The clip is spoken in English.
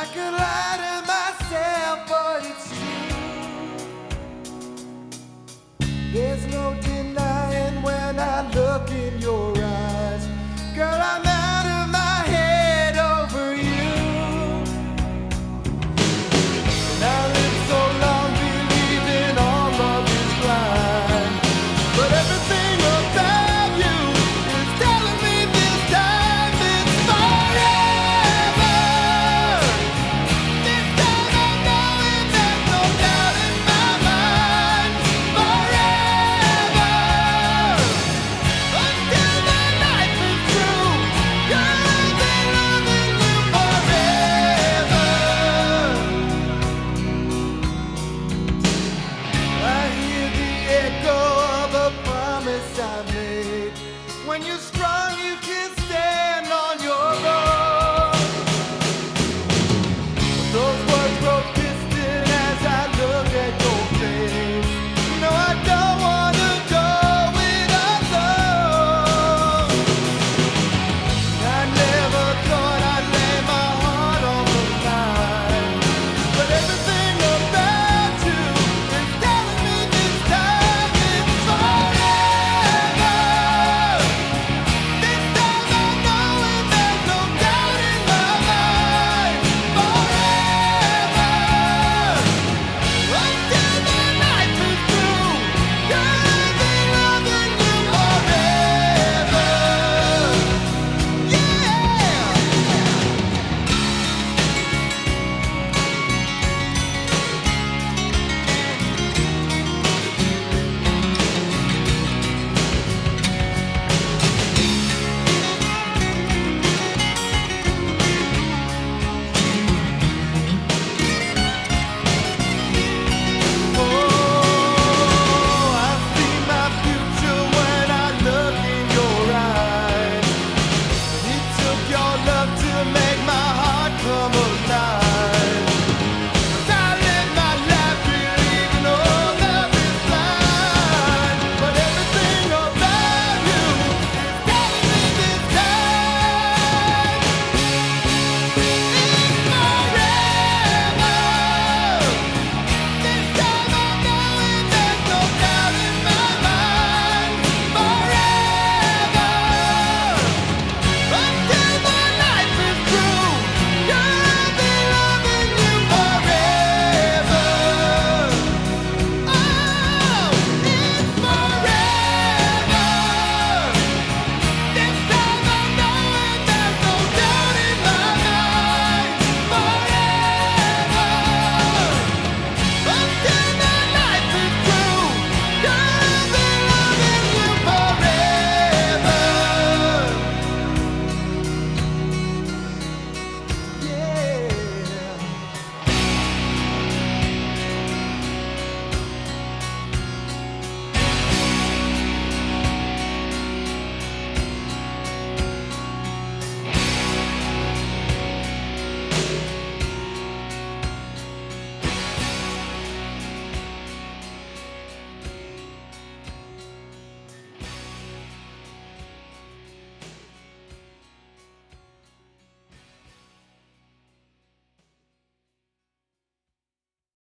I could lie to myself, but it's true. There's no denying when I look in your eyes, girl. I'm when you're strong, you can